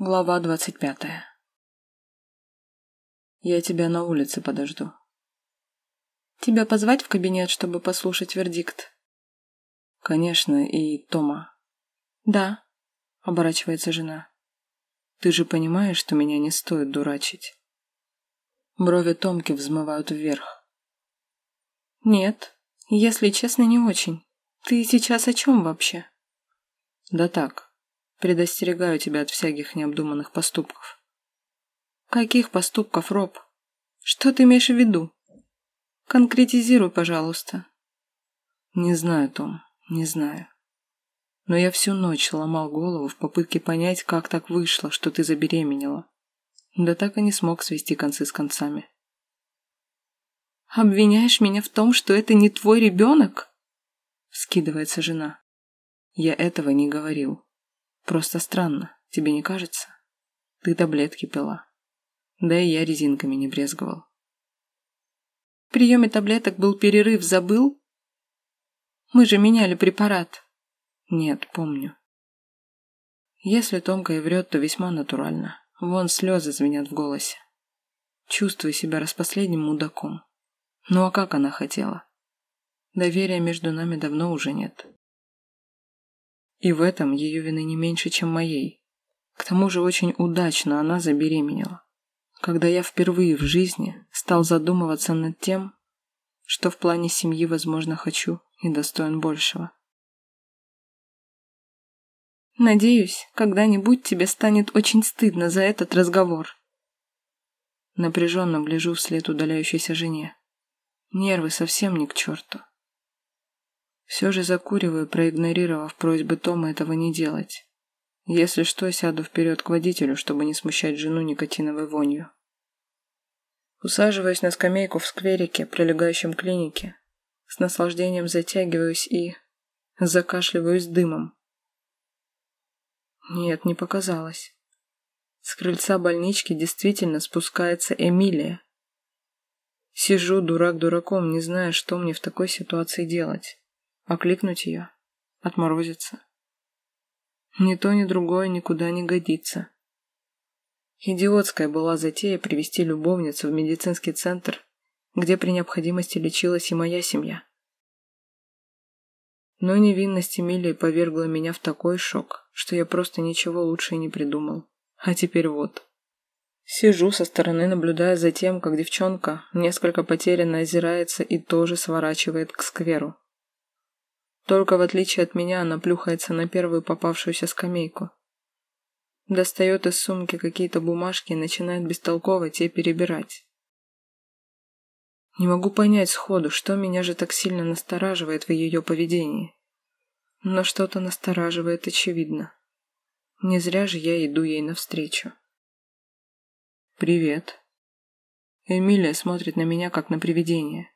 Глава двадцать пятая. Я тебя на улице подожду. Тебя позвать в кабинет, чтобы послушать вердикт? Конечно, и Тома. Да, оборачивается жена. Ты же понимаешь, что меня не стоит дурачить. Брови Томки взмывают вверх. Нет, если честно, не очень. Ты сейчас о чем вообще? Да так, Предостерегаю тебя от всяких необдуманных поступков. Каких поступков, Роб? Что ты имеешь в виду? Конкретизируй, пожалуйста. Не знаю, Том, не знаю. Но я всю ночь ломал голову в попытке понять, как так вышло, что ты забеременела. Да так и не смог свести концы с концами. «Обвиняешь меня в том, что это не твой ребенок?» Скидывается жена. Я этого не говорил. Просто странно, тебе не кажется? Ты таблетки пила. Да и я резинками не брезговал. В приеме таблеток был перерыв, забыл? Мы же меняли препарат. Нет, помню. Если Томка и врет, то весьма натурально. Вон слезы звенят в голосе. Чувствую себя распоследним мудаком. Ну а как она хотела? Доверия между нами давно уже нет. И в этом ее вины не меньше, чем моей. К тому же очень удачно она забеременела. Когда я впервые в жизни стал задумываться над тем, что в плане семьи, возможно, хочу и достоин большего. Надеюсь, когда-нибудь тебе станет очень стыдно за этот разговор. Напряженно гляжу вслед удаляющейся жене. Нервы совсем не к черту. Все же закуриваю, проигнорировав просьбы Тома этого не делать. Если что, сяду вперед к водителю, чтобы не смущать жену никотиновой вонью. Усаживаюсь на скамейку в скверике, прилегающем к клинике. С наслаждением затягиваюсь и... закашливаюсь дымом. Нет, не показалось. С крыльца больнички действительно спускается Эмилия. Сижу, дурак дураком, не зная, что мне в такой ситуации делать. Окликнуть ее? Отморозиться? Ни то, ни другое никуда не годится. Идиотская была затея привести любовницу в медицинский центр, где при необходимости лечилась и моя семья. Но невинность Эмилии повергла меня в такой шок, что я просто ничего лучше и не придумал. А теперь вот. Сижу со стороны, наблюдая за тем, как девчонка несколько потерянно озирается и тоже сворачивает к скверу. Только в отличие от меня она плюхается на первую попавшуюся скамейку. Достает из сумки какие-то бумажки и начинает бестолково те перебирать. Не могу понять сходу, что меня же так сильно настораживает в ее поведении. Но что-то настораживает очевидно. Не зря же я иду ей навстречу. «Привет». Эмилия смотрит на меня, как на привидение.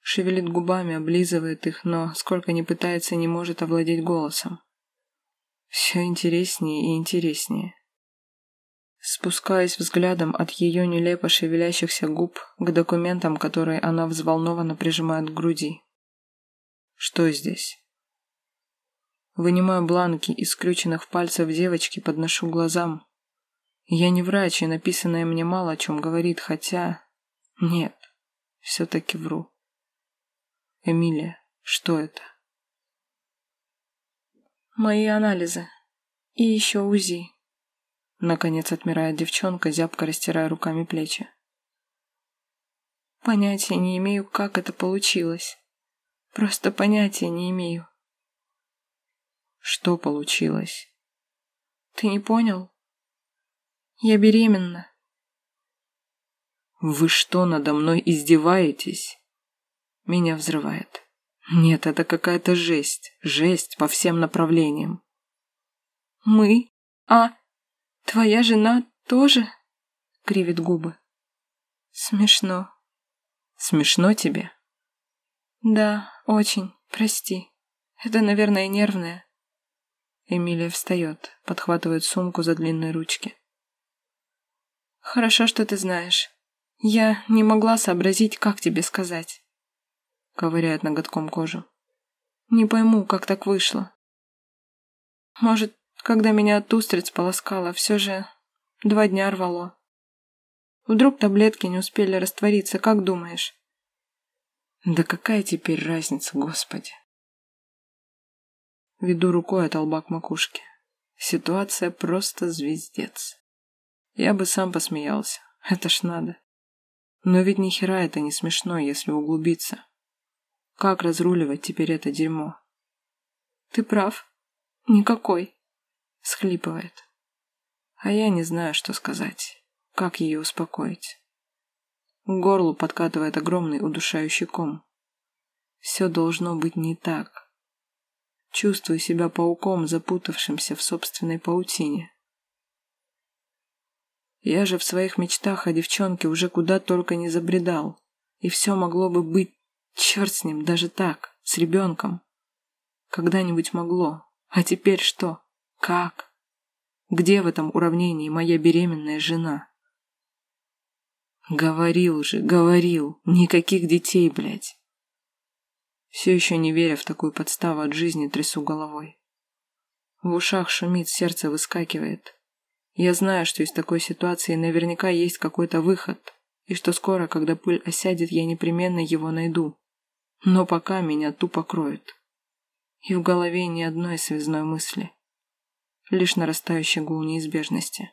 Шевелит губами, облизывает их, но, сколько ни пытается, не может овладеть голосом. Все интереснее и интереснее. Спускаясь взглядом от ее нелепо шевелящихся губ к документам, которые она взволнованно прижимает к груди. Что здесь? Вынимаю бланки из скрюченных пальцев девочки, подношу глазам. Я не врач, и написанное мне мало о чем говорит, хотя... Нет, все-таки вру. Эмилия, что это? Мои анализы. И еще УЗИ. Наконец отмирает девчонка, зябко растирая руками плечи. Понятия не имею, как это получилось. Просто понятия не имею. Что получилось? Ты не понял? Я беременна. Вы что, надо мной издеваетесь? Меня взрывает. Нет, это какая-то жесть. Жесть по всем направлениям. Мы? А твоя жена тоже? Кривит губы. Смешно. Смешно тебе? Да, очень. Прости. Это, наверное, нервное. Эмилия встает, подхватывает сумку за длинные ручки. Хорошо, что ты знаешь. Я не могла сообразить, как тебе сказать ковыряет ноготком кожу. Не пойму, как так вышло. Может, Когда меня от устриц полоскало, все же два дня рвало. Вдруг таблетки не успели раствориться, как думаешь? Да какая теперь разница, господи? Веду рукой от лба к макушке. Ситуация просто звездец. Я бы сам посмеялся. Это ж надо. Но ведь ни хера это не смешно, если углубиться. Как разруливать теперь это дерьмо? Ты прав. Никакой. Схлипывает. А я не знаю, что сказать. Как ее успокоить? К горлу подкатывает огромный удушающий ком. Все должно быть не так. Чувствую себя пауком, запутавшимся в собственной паутине. Я же в своих мечтах о девчонке уже куда только не забредал. И все могло бы быть, черт с ним, даже так, с ребенком. Когда-нибудь могло. А теперь что? Как? Где в этом уравнении моя беременная жена? Говорил же, говорил. Никаких детей, блядь. Все еще не веря в такую подставу от жизни, трясу головой. В ушах шумит, сердце выскакивает. Я знаю, что из такой ситуации наверняка есть какой-то выход, и что скоро, когда пыль осядет, я непременно его найду. Но пока меня тупо кроет. И в голове ни одной связной мысли. Лишь нарастающий гул неизбежности.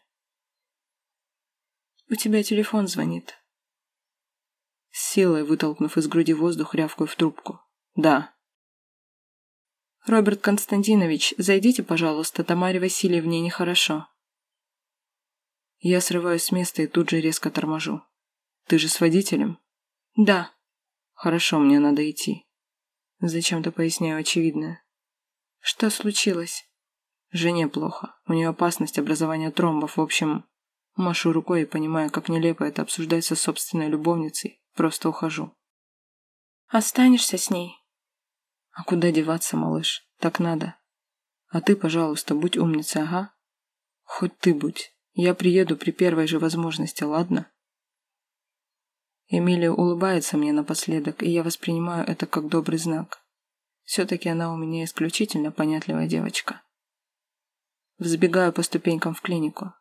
«У тебя телефон звонит». С силой вытолкнув из груди воздух, рявкаю в трубку. Да. Роберт Константинович, зайдите, пожалуйста, Тамаре Васильевне нехорошо. Я срываюсь с места и тут же резко торможу. Ты же с водителем? Да. Хорошо, мне надо идти. Зачем-то поясняю очевидное. Что случилось? Жене плохо. У нее опасность образования тромбов. В общем, машу рукой и понимая, как нелепо это обсуждать со собственной любовницей, просто ухожу. Останешься с ней? А куда деваться, малыш? Так надо. А ты, пожалуйста, будь умницей, ага? Хоть ты будь. Я приеду при первой же возможности, ладно? Эмилия улыбается мне напоследок, и я воспринимаю это как добрый знак. Все-таки она у меня исключительно понятливая девочка. Взбегаю по ступенькам в клинику.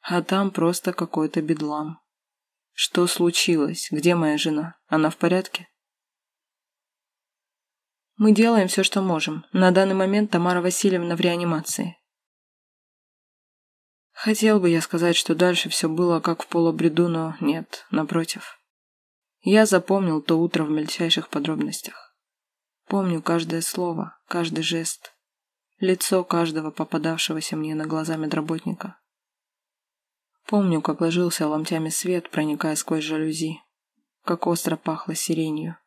А там просто какой-то бедлам. Что случилось? Где моя жена? Она в порядке? Мы делаем все, что можем. На данный момент Тамара Васильевна в реанимации. Хотел бы я сказать, что дальше все было как в полубреду, но нет, напротив. Я запомнил то утро в мельчайших подробностях. Помню каждое слово, каждый жест, лицо каждого попадавшегося мне на глаза медработника. Помню, как ложился ломтями свет, проникая сквозь жалюзи, как остро пахло сиренью,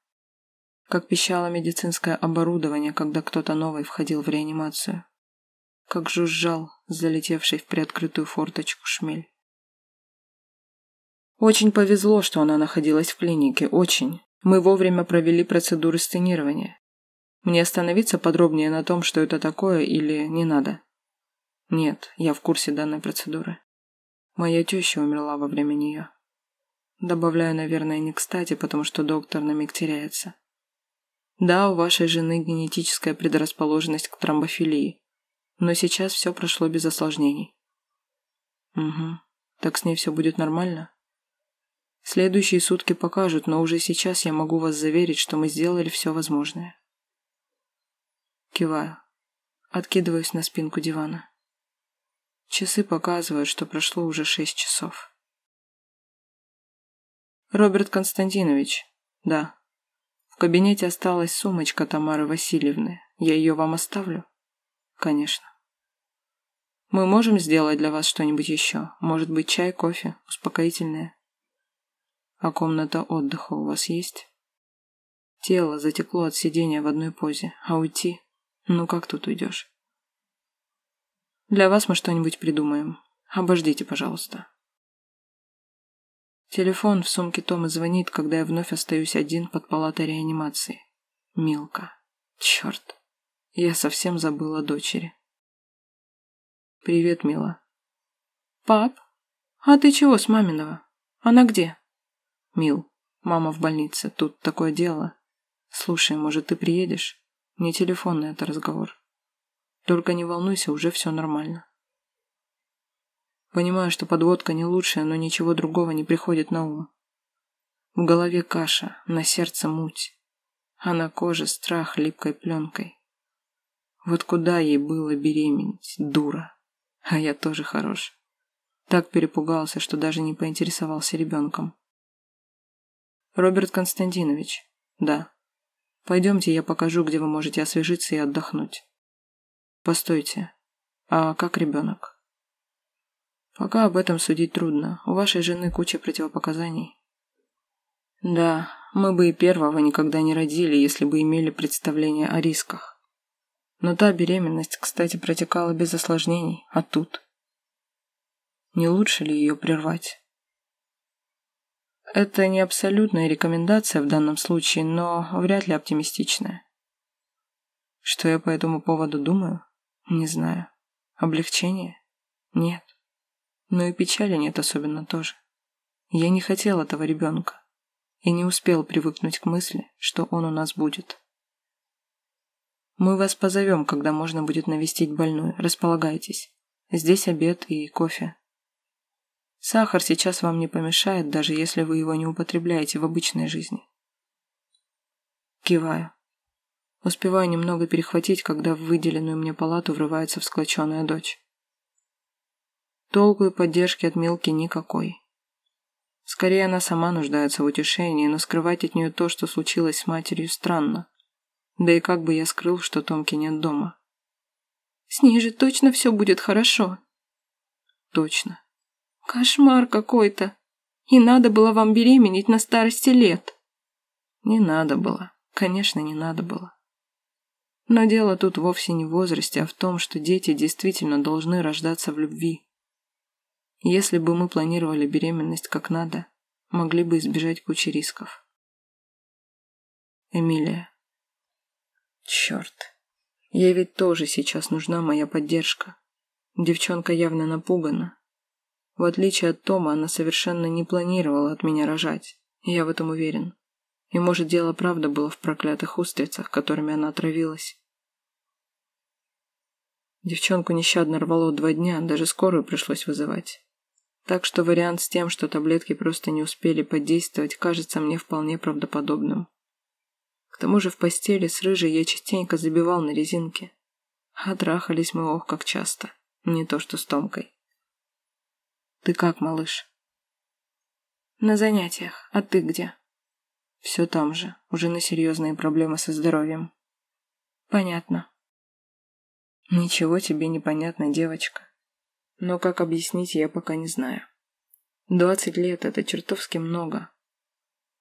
как пищало медицинское оборудование, когда кто-то новый входил в реанимацию. Как жужжал залетевший в приоткрытую форточку шмель. Очень повезло, что она находилась в клинике, очень. Мы вовремя провели процедуру стенирования. Мне остановиться подробнее на том, что это такое, или не надо? Нет, я в курсе данной процедуры. Моя теща умерла во время нее. Добавляю, наверное, не кстати, потому что доктор на миг теряется. Да, у вашей жены генетическая предрасположенность к тромбофилии. Но сейчас все прошло без осложнений. Угу. Так с ней все будет нормально? Следующие сутки покажут, но уже сейчас я могу вас заверить, что мы сделали все возможное. Киваю. Откидываюсь на спинку дивана. Часы показывают, что прошло уже шесть часов. Роберт Константинович. Да. В кабинете осталась сумочка Тамары Васильевны. Я ее вам оставлю? Конечно. Мы можем сделать для вас что-нибудь еще? Может быть, чай, кофе, успокоительное? А комната отдыха у вас есть? Тело затекло от сидения в одной позе, а уйти? Ну как тут уйдешь? Для вас мы что-нибудь придумаем. Обождите, пожалуйста. Телефон в сумке Тома звонит, когда я вновь остаюсь один под палатой реанимации. Милка. Черт. Я совсем забыла дочери. Привет, мила. Пап? А ты чего с маминого? Она где? Мил, мама в больнице. Тут такое дело. Слушай, может, ты приедешь? Не телефонный это разговор. Только не волнуйся, уже все нормально. Понимаю, что подводка не лучшая, но ничего другого не приходит на ум. В голове каша, на сердце муть, а на коже страх липкой пленкой. Вот куда ей было беременеть, дура. А я тоже хорош. Так перепугался, что даже не поинтересовался ребенком. Роберт Константинович, да. Пойдемте, я покажу, где вы можете освежиться и отдохнуть. Постойте, а как ребенок? Пока об этом судить трудно. У вашей жены куча противопоказаний. Да, мы бы и первого никогда не родили, если бы имели представление о рисках. Но та беременность, кстати, протекала без осложнений, а тут... Не лучше ли ее прервать? Это не абсолютная рекомендация в данном случае, но вряд ли оптимистичная. Что я по этому поводу думаю? Не знаю. Облегчение? Нет. Но и печали нет особенно тоже. Я не хотел этого ребенка и не успел привыкнуть к мысли, что он у нас будет. Мы вас позовем, когда можно будет навестить больную. Располагайтесь. Здесь обед и кофе. Сахар сейчас вам не помешает, даже если вы его не употребляете в обычной жизни. Киваю. Успеваю немного перехватить, когда в выделенную мне палату врывается всклоченная дочь. Толку и поддержки от Милки никакой. Скорее, она сама нуждается в утешении, но скрывать от нее то, что случилось с матерью, странно. Да и как бы я скрыл, что Томки нет дома? С ней же точно все будет хорошо. Точно. Кошмар какой-то. И надо было вам беременеть на старости лет. Не надо было. Конечно, не надо было. Но дело тут вовсе не в возрасте, а в том, что дети действительно должны рождаться в любви. Если бы мы планировали беременность как надо, могли бы избежать кучи рисков. Эмилия. Черт. Ей ведь тоже сейчас нужна моя поддержка. Девчонка явно напугана. В отличие от Тома, она совершенно не планировала от меня рожать. Я в этом уверен. И может дело правда было в проклятых устрицах, которыми она отравилась. Девчонку нещадно рвало два дня, даже скорую пришлось вызывать. Так что вариант с тем, что таблетки просто не успели подействовать, кажется мне вполне правдоподобным. К тому же в постели с рыжей я частенько забивал на резинке. А трахались мы ох как часто. Не то что с Томкой. Ты как, малыш? На занятиях. А ты где? Все там же. Уже на серьезные проблемы со здоровьем. Понятно. Ничего тебе не понятно, девочка. Но как объяснить, я пока не знаю. Двадцать лет – это чертовски много.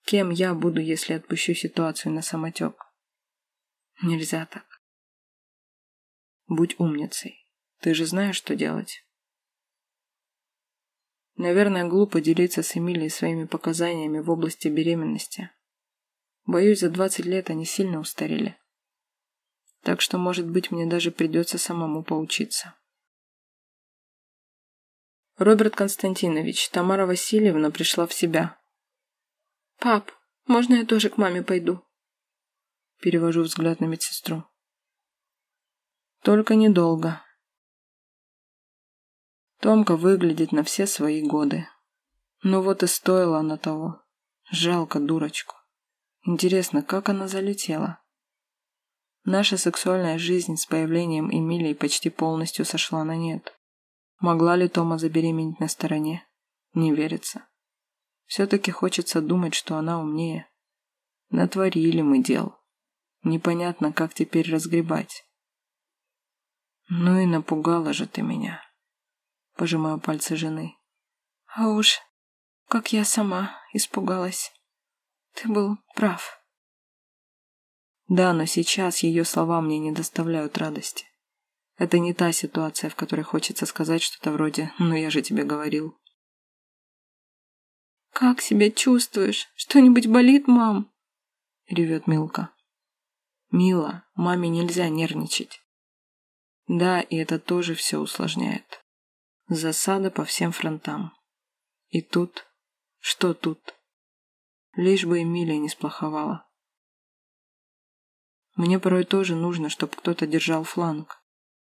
Кем я буду, если отпущу ситуацию на самотек? Нельзя так. Будь умницей. Ты же знаешь, что делать. Наверное, глупо делиться с Эмилией своими показаниями в области беременности. Боюсь, за двадцать лет они сильно устарели. Так что, может быть, мне даже придется самому поучиться. Роберт Константинович, Тамара Васильевна пришла в себя. «Пап, можно я тоже к маме пойду?» Перевожу взгляд на медсестру. Только недолго. Томка выглядит на все свои годы. Ну вот и стоила она того. Жалко дурочку. Интересно, как она залетела? Наша сексуальная жизнь с появлением Эмилии почти полностью сошла на нет. Могла ли Тома забеременеть на стороне? Не верится. Все-таки хочется думать, что она умнее. Натворили мы дел. Непонятно, как теперь разгребать. Ну и напугала же ты меня. Пожимаю пальцы жены. А уж, как я сама испугалась. Ты был прав. Да, но сейчас ее слова мне не доставляют радости. Это не та ситуация, в которой хочется сказать что-то вроде «ну я же тебе говорил». «Как себя чувствуешь? Что-нибудь болит, мам?» — ревет Милка. «Мила, маме нельзя нервничать». Да, и это тоже все усложняет. Засада по всем фронтам. И тут... Что тут? Лишь бы Эмилия не сплоховала. Мне порой тоже нужно, чтобы кто-то держал фланг.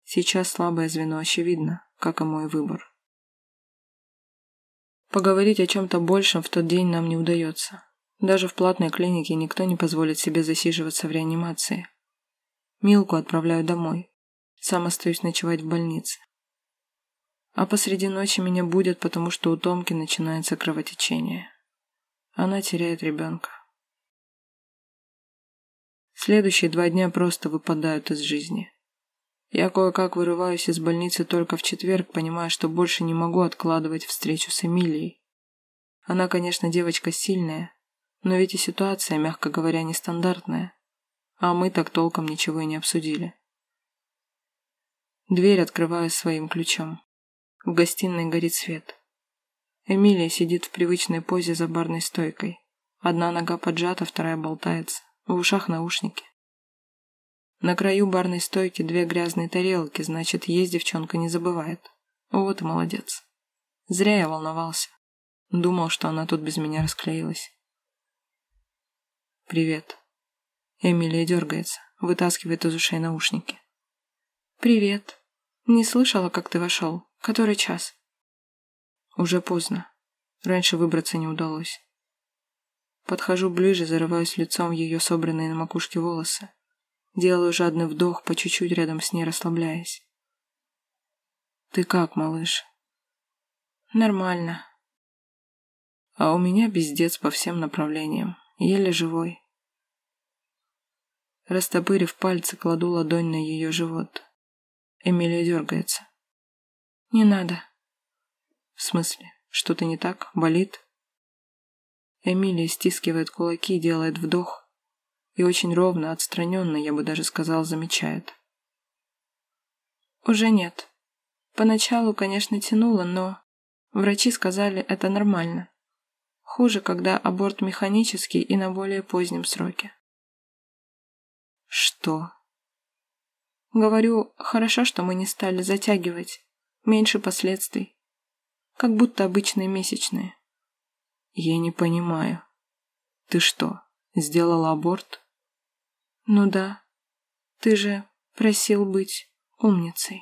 Сейчас слабое звено очевидно, как и мой выбор. Поговорить о чем-то большем в тот день нам не удается. Даже в платной клинике никто не позволит себе засиживаться в реанимации. Милку отправляю домой. Сам остаюсь ночевать в больнице. А посреди ночи меня будет, потому что у Томки начинается кровотечение. Она теряет ребенка. Следующие два дня просто выпадают из жизни. Я кое-как вырываюсь из больницы только в четверг, понимая, что больше не могу откладывать встречу с Эмилией. Она, конечно, девочка сильная, но ведь и ситуация, мягко говоря, нестандартная. А мы так толком ничего и не обсудили. Дверь открываю своим ключом. В гостиной горит свет. Эмилия сидит в привычной позе за барной стойкой. Одна нога поджата, вторая болтается. В ушах наушники. На краю барной стойки две грязные тарелки, значит, есть девчонка не забывает. Вот и молодец. Зря я волновался. Думал, что она тут без меня расклеилась. «Привет». Эмилия дергается, вытаскивает из ушей наушники. «Привет. Не слышала, как ты вошел. Который час?» «Уже поздно. Раньше выбраться не удалось». Подхожу ближе, зарываюсь лицом в ее собранные на макушке волосы. Делаю жадный вдох, по чуть-чуть рядом с ней расслабляясь. «Ты как, малыш?» «Нормально». «А у меня бездец по всем направлениям. Еле живой». Растопырив пальцы, кладу ладонь на ее живот. Эмилия дергается. «Не надо». «В смысле? Что-то не так? Болит?» Эмилия стискивает кулаки, делает вдох, и очень ровно, отстраненно, я бы даже сказал, замечает. Уже нет. Поначалу, конечно, тянуло, но врачи сказали, это нормально. Хуже, когда аборт механический и на более позднем сроке. Что? Говорю, хорошо, что мы не стали затягивать. Меньше последствий. Как будто обычные месячные. Я не понимаю. Ты что, сделала аборт? Ну да. Ты же просил быть умницей.